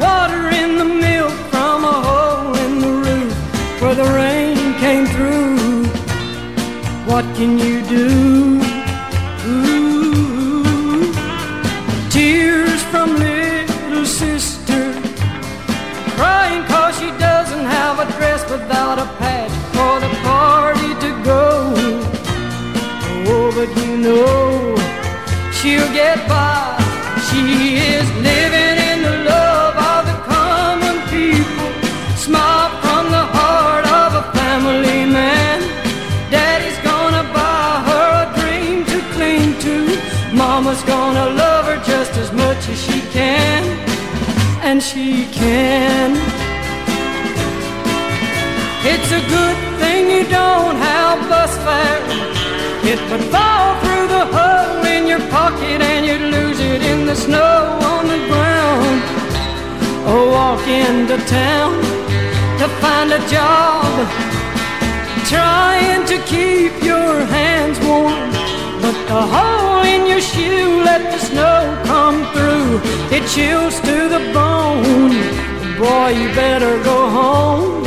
water in the milk from a hole in the roof where the rain came through. What can you do? Tears from little sister crying cause she doesn't have a dress without a patch for the party to go. Oh, but you know she'll get by. She is living. Mama's gonna love her just as much as she can. And she can. It's a good thing you don't have bus fare. It would fall through the hole in your pocket and you'd lose it in the snow on the ground. Or walk into town to find a job, trying to keep your hands It chills to the bone. Boy, you better go home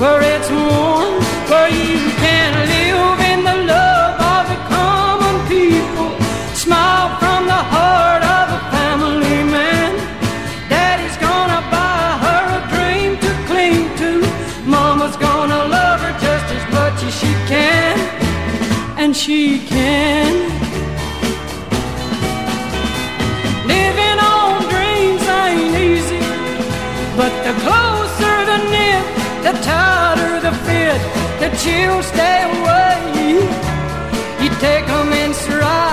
where it's warm, where you can live in the love of the common people. Smile from the heart of a family man. Daddy's gonna buy her a dream to cling to. Mama's gonna love her just as much as she can, and she can. Chills stay away. You take 'em in stride,